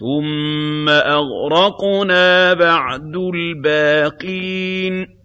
ثُمَّ أَغْرَقْنَا بَعْدُ الْبَاقِينَ